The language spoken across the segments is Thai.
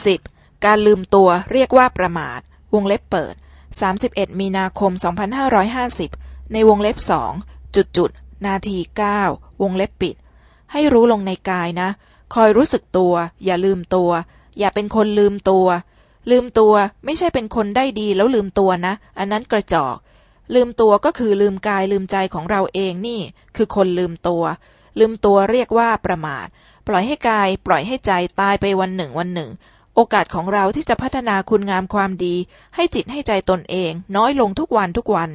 10. การลืมตัวเรียกว่าประมาท วงเล็บเปิด 31 มีนาคม 2550 ในวงเล็บสองจุดจุดนาที 9 วงเล็บปิด ให้รู้ลงในกายนะ คอยรู้สึกตัว อย่าลืมตัว อย่าเป็นคนลืมตัว ลืมตัวไม่ใช่เป็นคนได้ดีแล้วลืมตัวนะ อันนั้นกระจอก ลืมตัวก็คือลืมกายลืมใจของเราเองนี่ คือคนลืมตัว ลืมตัวเรียกว่าประมาท ปล่อยให้กาย ปล่อยให้ใจตายไปวันหนึ่งวันหนึ่ง โอกาสของเราที่จะพัฒนาคุณงามความดี ให้จิตให้ใจตนเอง น้อยลงทุกวันทุกวัน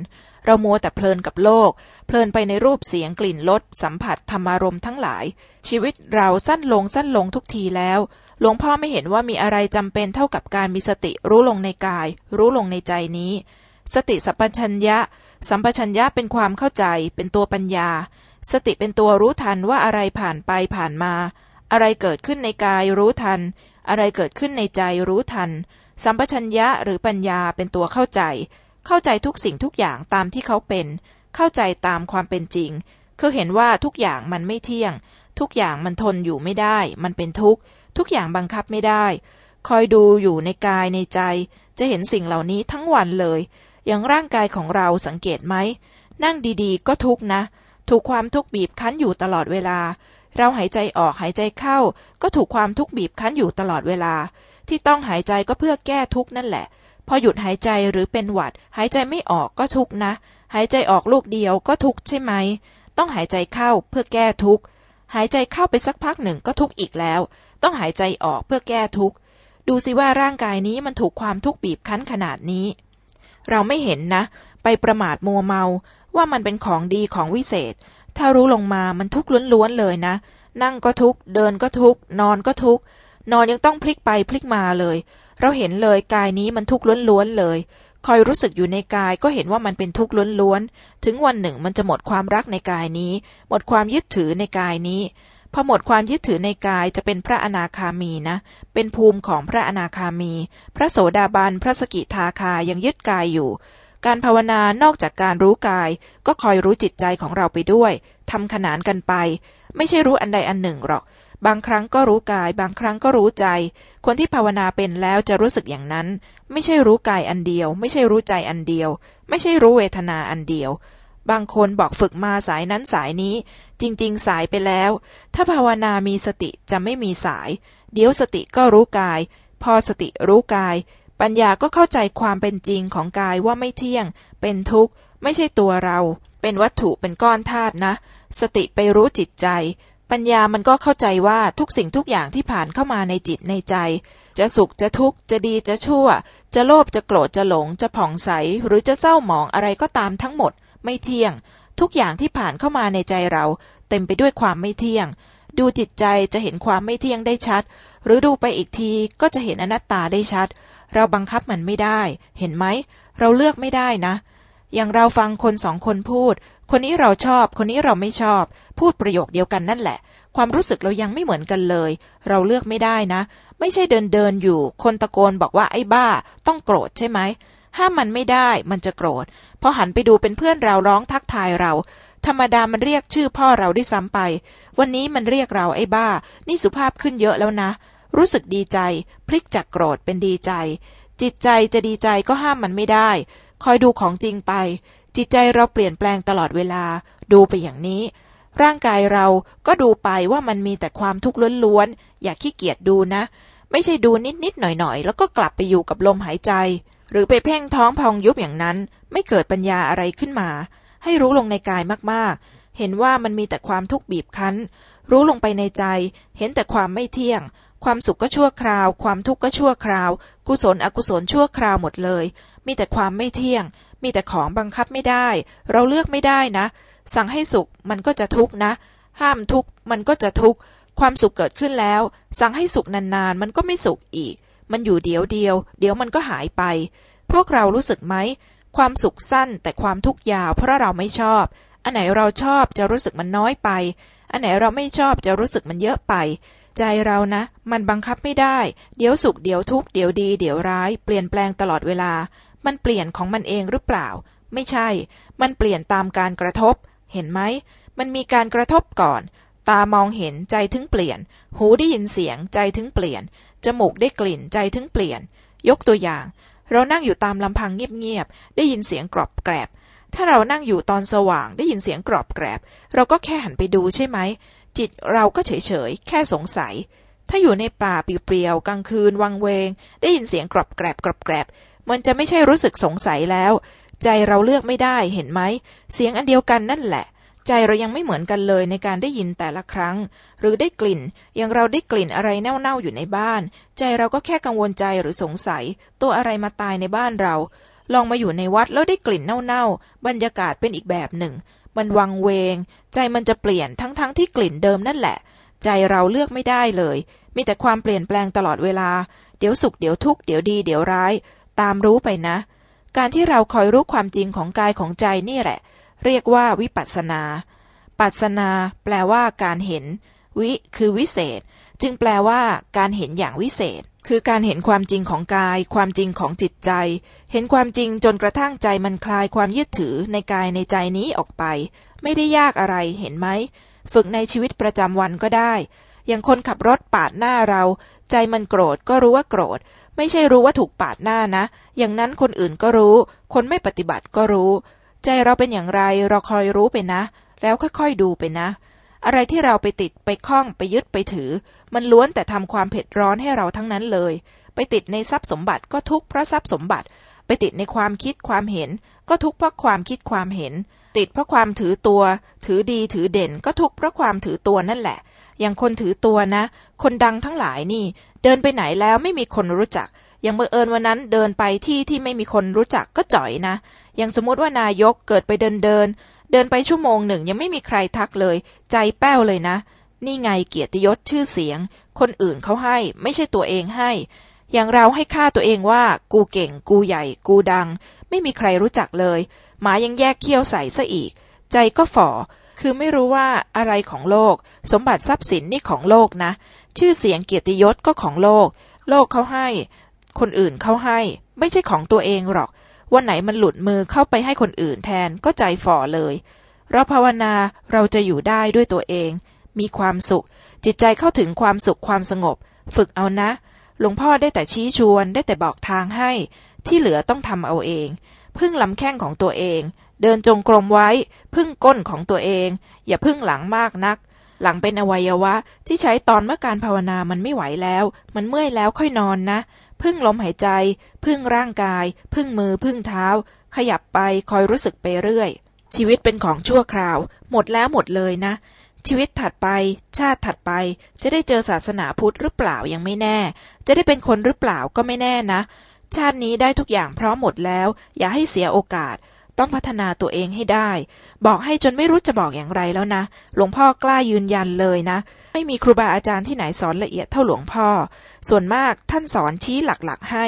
เรามัวแต่เพลินกับโลก เพลินไปในรูปเสียงกลิ่นรสสัมผัสธรรมารมณ์ทั้งหลาย ชีวิตเราสั้นลงสั้นลงทุกทีแล้ว หลวงพ่อไม่เห็นว่ามีอะไรจำเป็นเท่ากับการมีสติรู้ลงในกาย รู้ลงในใจนี้ สติสัมปชัญญะ สัมปชัญญะเป็นความเข้าใจ เป็นตัวปัญญา สติเป็นตัวรู้ทันว่าอะไรผ่านไปผ่านมา อะไรเกิดขึ้นในกายรู้ทัน อะไรเกิดขึ้นในใจรู้ทัน สัมปชัญญะหรือปัญญาเป็นตัวเข้าใจ เข้าใจทุกสิ่งทุกอย่างตามที่เขาเป็น เข้าใจตามความเป็นจริง คือเห็นว่าทุกอย่างมันไม่เที่ยง ทุกอย่างมันทนอยู่ไม่ได้ มันเป็นทุกข์ ทุกอย่างบังคับไม่ได้ คอยดูอยู่ในกายในใจ จะเห็นสิ่งเหล่านี้ทั้งวันเลย อย่างร่างกายของเราสังเกตไหม นั่งดีๆ ก็ทุกข์นะ ถูกความทุกข์บีบคั้นอยู่ตลอดเวลา เราหายใจออกหายใจเข้า ก็ถูกความทุกข์บีบคั้นอยู่ตลอดเวลา ที่ต้องหายใจก็เพื่อแก้ทุกข์นั่นแหละ พอหยุดหายใจหรือเป็นหวัด หายใจไม่ออกก็ทุกข์นะ หายใจออกลูกเดียวก็ทุกข์ใช่ไหม ต้องหายใจเข้าเพื่อแก้ทุกข์หายใจเข้าไปสักพักหนึ่งก็ทุกข์อีกแล้ว ต้องหายใจออกเพื่อแก้ทุกข์ดูสิว่าร่างกายนี้มันถูกความทุกข์บีบคั้นขนาดนี้ เราไม่เห็นนะ ไปประมาทมัวเมาว่ามันเป็นของดีของวิเศษ ถ้ารู้ลงมามันทุกข์ล้วนๆเลยนะ นั่งก็ทุกข์เดินก็ทุกข์นอนก็ทุกข์นอนยังต้องพลิกไปพลิกมาเลย เราเห็นเลยกายนี้มันทุกข์ล้วนๆเลย คอยรู้สึกอยู่ในกายก็เห็นว่ามันเป็นทุกข์ล้วนๆ ถึงวันหนึ่งมันจะหมดความรักในกายนี้ หมดความยึดถือในกายนี้ พอหมดความยึดถือในกายจะเป็นพระอนาคามีนะ เป็นภูมิของพระอนาคามี พระโสดาบัน พระสกิทาคายังยึดกายอยู่ การภาวนานอกจากการรู้กาย ก็คอยรู้จิตใจของเราไปด้วยทำขนานกันไป ไม่ใช่รู้อันใดอันหนึ่งหรอก บางครั้งก็รู้กาย บางครั้งก็รู้ใจ คนที่ภาวนาเป็นแล้วจะรู้สึกอย่างนั้น ไม่ใช่รู้กายอันเดียว ไม่ใช่รู้ใจอันเดียว ไม่ใช่รู้เวทนาอันเดียว บางคนบอกฝึกมาสายนั้นสายนี้ จริง ๆ สายไปแล้ว ถ้าภาวนามีสติจะไม่มีสาย เดี๋ยวสติก็รู้กาย พอสติรู้กาย ปัญญาก็เข้าใจความเป็นจริงของกายว่าไม่เที่ยง เป็นทุกข์ ไม่ใช่ตัวเรา เป็นวัตถุเป็นก้อนธาตุนะ สติไปรู้จิตใจ ปัญญามันก็เข้าใจว่าทุกสิ่งทุกอย่างที่ผ่านเข้ามาในจิตในใจ จะสุขจะทุกข์ จะดีจะชั่ว จะโลภจะโกรธจะหลง จะผ่องใส หรือจะเศร้าหมองอะไรก็ตามทั้งหมด ไม่เที่ยง ทุกอย่างที่ผ่านเข้ามาในใจเรา เต็มไปด้วยความไม่เที่ยง ดูจิตใจจะเห็นความไม่เที่ยงได้ชัด หรือดูไปอีกทีก็จะเห็นอนัตตาได้ชัด เราบังคับมันไม่ได้ เห็นไหม เราเลือกไม่ได้นะ อย่างเราฟังคนสองคนพูด คนนี้เราชอบ คนนี้เราไม่ชอบ พูดประโยคเดียวกันนั่นแหละ ความรู้สึกเรายังไม่เหมือนกันเลย เราเลือกไม่ได้นะ ไม่ใช่เดินเดินอยู่ คนตะโกนบอกว่าไอ้บ้า ต้องโกรธใช่ไหม ห้ามมันไม่ได้ มันจะโกรธ พอหันไปดูเป็นเพื่อนเราร้องทักทายเราธรรมดามันเรียกชื่อพ่อเราได้ซ้ำไป วันนี้มันเรียกเราไอ้บ้า นี่สุภาพขึ้นเยอะแล้วนะ รู้สึกดีใจ พลิกจากโกรธเป็นดีใจ จิตใจจะดีใจก็ห้ามมันไม่ได้ คอยดูของจริงไป จิตใจเราเปลี่ยนแปลงตลอดเวลา ดูไปอย่างนี้ ร่างกายเราก็ดูไปว่ามันมีแต่ความทุกข์ล้วนๆ อย่าขี้เกียจดูนะ ไม่ใช่ดูนิดๆหน่อยๆ แล้วก็กลับไปอยู่กับลมหายใจ หรือไปเพ่งท้องพองยุบอย่างนั้น ไม่เกิดปัญญาอะไรขึ้นมา ให้รู้ลงในกายมากๆ เห็นว่ามันมีแต่ความทุกข์บีบคั้นรู้ลงไปในใจ เห็นแต่ความไม่เที่ยง ความสุขก็ชั่วคราว ความทุกข์ก็ชั่วคราว กุศลอกุศลชั่วคราวหมดเลย มีแต่ความไม่เที่ยง มีแต่ของบังคับไม่ได้ เราเลือกไม่ได้นะ สั่งให้สุขมันก็จะทุกข์นะ ห้ามทุกข์มันก็จะทุกข์ ความสุขเกิดขึ้นแล้ว สั่งให้สุขนานๆ มันก็ไม่สุขอีก มันอยู่เดียวเดียว เดี๋ยวมันก็หายไป พวกเรารู้สึกไหม ความสุขสั้นแต่ความทุกข์ยาว เพราะเราไม่ชอบ อันไหนเราชอบจะรู้สึกมันน้อยไป อันไหนเราไม่ชอบจะรู้สึกมันเยอะไป ใจเรานะ มันบังคับไม่ได้ เดี๋ยวสุขเดี๋ยวทุกข์เดี๋ยวดีเดี๋ยวร้ายเปลี่ยนแปลงตลอดเวลา มันเปลี่ยนของมันเองหรือเปล่า ไม่ใช่ มันเปลี่ยนตามการกระทบ เห็นไหม มันมีการกระทบก่อน ตามองเห็นใจถึงเปลี่ยน หูได้ยินเสียงใจถึงเปลี่ยน จมูกได้กลิ่นใจถึงเปลี่ยน ยกตัวอย่าง เรานั่งอยู่ตามลำพังเงียบๆได้ยินเสียงกรอบแกรบถ้าเรานั่งอยู่ตอนสว่างได้ยินเสียงกรอบแกรบ เราก็แค่หันไปดูใช่ไหม จิตเราก็เฉยๆ แค่สงสัย ถ้าอยู่ในป่าเปลี่ยวๆ กลางคืน วังเวง ได้ยินเสียงกรอบแกรบกรอบแกรบ มันจะไม่ใช่รู้สึกสงสัยแล้ว ใจเราเลือกไม่ได้เห็นไหม เสียงอันเดียวกันนั่นแหละ ใจเรายังไม่เหมือนกันเลยในการได้ยินแต่ละครั้ง หรือได้กลิ่น อย่างเราได้กลิ่นอะไรเน่าๆอยู่ในบ้าน ใจเราก็แค่กังวลใจหรือสงสัย ตัวอะไรมาตายในบ้านเราลองมาอยู่ในวัดแล้วได้กลิ่นเน่าๆ บรรยากาศเป็นอีกแบบหนึ่ง มันวังเวง ใจมันจะเปลี่ยนทั้งๆทที่กลิ่นเดิมนั่นแหละ ใจเราเลือกไม่ได้เลย มีแต่ความเปลี่ยนแปลงตลอดเวลา เดี๋ยวสุขเดี๋ยวทุกข์เดี๋ยวดีเดี๋ยวร้าย ตามรู้ไปนะ การที่เราคอยรู้ความจริงของกายของใจนี่แหละ เรียกว่าวิปัสสนา ปัสสนา แปลว่าการเห็น วิ คือวิเศษ จึงแปลว่า การเห็นอย่างวิเศษ คือการเห็นความจริงของกาย ความจริงของจิตใจ เห็นความจริงจนกระทั่งใจมันคลายความยึดถือในกายในใจนี้ออกไป ไม่ได้ยากอะไรเห็นไหม ฝึกในชีวิตประจำวันก็ได้ อย่างคนขับรถปาดหน้าเรา ใจมันโกรธก็รู้ว่าโกรธ ไม่ใช่รู้ว่าถูกปาดหน้านะ อย่างนั้นคนอื่นก็รู้ คนไม่ปฏิบัติก็รู้ ใจเราเป็นอย่างไรเราคอยรู้ไปนะ แล้วค่อยๆดูไปนะ อะไรที่เราไปติดไปคล้องไปยึดไปถือ มันล้วนแต่ทำความเผ็ดร้อนให้เราทั้งนั้นเลย ไปติดในทรัพย์สมบัติก็ทุกข์เพราะทรัพย์สมบัติ ไปติดในความคิดความเห็น ก็ทุกข์เพราะความคิดความเห็น ติดเพราะความถือตัว ถือดีถือเด่นก็ทุกข์เพราะความถือตัวนั่นแหละ อย่างคนถือตัวนะ คนดังทั้งหลายนี่ เดินไปไหนแล้วไม่มีคนรู้จัก อย่างเมื่อเอิญวันนั้นเดินไปที่ที่ไม่มีคนรู้จักก็จ่อยนะ อย่างสมมติว่านายกเกิดไปเดินเดิน เดินไปชั่วโมงหนึ่งยังไม่มีใครทักเลย ใจแป้วเลยนะ นี่ไงเกียรติยศชื่อเสียง คนอื่นเขาให้ ไม่ใช่ตัวเองให้ อย่างเราให้ค่าตัวเองว่า กูเก่ง กูใหญ่ กูดัง ไม่มีใครรู้จักเลย หมายังแยกเขี้ยวใส่ซะอีก ใจก็ฝ่อคือไม่รู้ว่าอะไรของโลก สมบัติทรัพย์สินนี่ของโลกนะ ชื่อเสียงเกียรติยศก็ของโลก โลกเขาให้ คนอื่นเขาให้ ไม่ใช่ของตัวเองหรอก วันไหนมันหลุดมือเข้าไปให้คนอื่นแทนก็ใจฝ่อเลย เราภาวนาเราจะอยู่ได้ด้วยตัวเอง มีความสุข จิตใจเข้าถึงความสุขความสงบ ฝึกเอานะ หลวงพ่อได้แต่ชี้ชวนได้แต่บอกทางให้ ที่เหลือต้องทำเอาเอง พึ่งลำแข้งของตัวเอง เดินจงกรมไว้ พึ่งก้นของตัวเอง อย่าพึ่งหลังมากนัก หลังเป็นอวัยวะที่ใช้ตอนเมื่อการภาวนามันไม่ไหวแล้ว มันเมื่อยแล้วค่อยนอนนะ พึ่งลมหายใจ พึ่งร่างกาย พึ่งมือ พึ่งเท้า ขยับไปคอยรู้สึกไปเรื่อย ชีวิตเป็นของชั่วคราว หมดแล้วหมดเลยนะ ชีวิตถัดไป ชาติถัดไป จะได้เจอศาสนาพุทธหรือเปล่ายังไม่แน่ จะได้เป็นคนหรือเปล่าก็ไม่แน่นะ ชาตินี้ได้ทุกอย่างพร้อมหมดแล้ว อย่าให้เสียโอกาส ต้องพัฒนาตัวเองให้ได้ บอกให้จนไม่รู้จะบอกอย่างไรแล้วนะ หลวงพ่อกล้ายืนยันเลยนะ ไม่มีครูบาอาจารย์ที่ไหนสอนละเอียดเท่าหลวงพ่อ ส่วนมากท่านสอนชี้หลักๆให้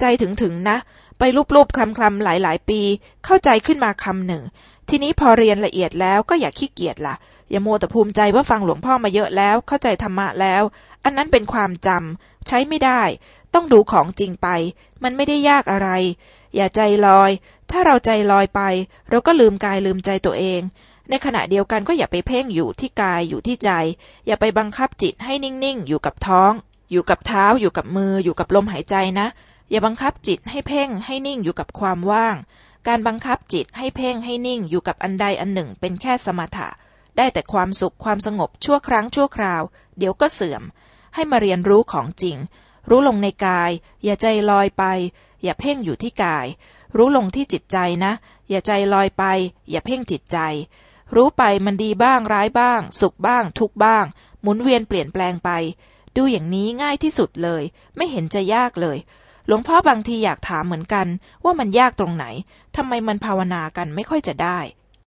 ใจถึงๆนะ ไปรูปๆคลำๆหลายๆ ปี เข้าใจขึ้นมาคำหนึ่ง ทีนี้พอเรียนละเอียดแล้วก็อย่าขี้เกียจละ่ะ อย่าโมแต่ภูมิใจว่าฟังหลวงพ่อมาเยอะแล้ว เข้าใจธรรมะแล้ว อันนั้นเป็นความจำใช้ไม่ได้ ต้องดูของจริงไป มันไม่ได้ยากอะไรอย่าใจลอย ถ้าเราใจลอยไป เราก็ลืมกายลืมใจตัวเอง ในขณะเดียวกันก็อย่าไปเพ่งอยู่ที่กายอยู่ที่ใจ อย่าไปบังคับจิตให้นิ่งๆ อยู่กับท้อง อยู่กับเท้า อยู่กับมือ อยู่กับลมหายใจนะ อย่าบังคับจิตให้เพ่งให้นิ่งอยู่กับความว่าง การบังคับจิตให้เพ่งให้นิ่งอยู่กับอันใดอันหนึ่งเป็นแค่สมถะ ได้แต่ความสุขความสงบชั่วครั้งชั่วคราว เดี๋ยวก็เสื่อม ให้มาเรียนรู้ของจริง รู้ลงในกาย อย่าใจลอยไป อย่าเพ่งอยู่ที่กาย รู้ลงที่จิตใจนะ อย่าใจลอยไป อย่าเพ่งจิตใจ รู้ไปมันดีบ้างร้ายบ้าง สุขบ้าง ทุกบ้าง หมุนเวียนเปลี่ยนแปลงไป ดูอย่างนี้ง่ายที่สุดเลย ไม่เห็นจะยากเลย หลวงพ่อบางทีอยากถามเหมือนกัน ว่ามันยากตรงไหนทำไมมันภาวนากันไม่ค่อยจะได้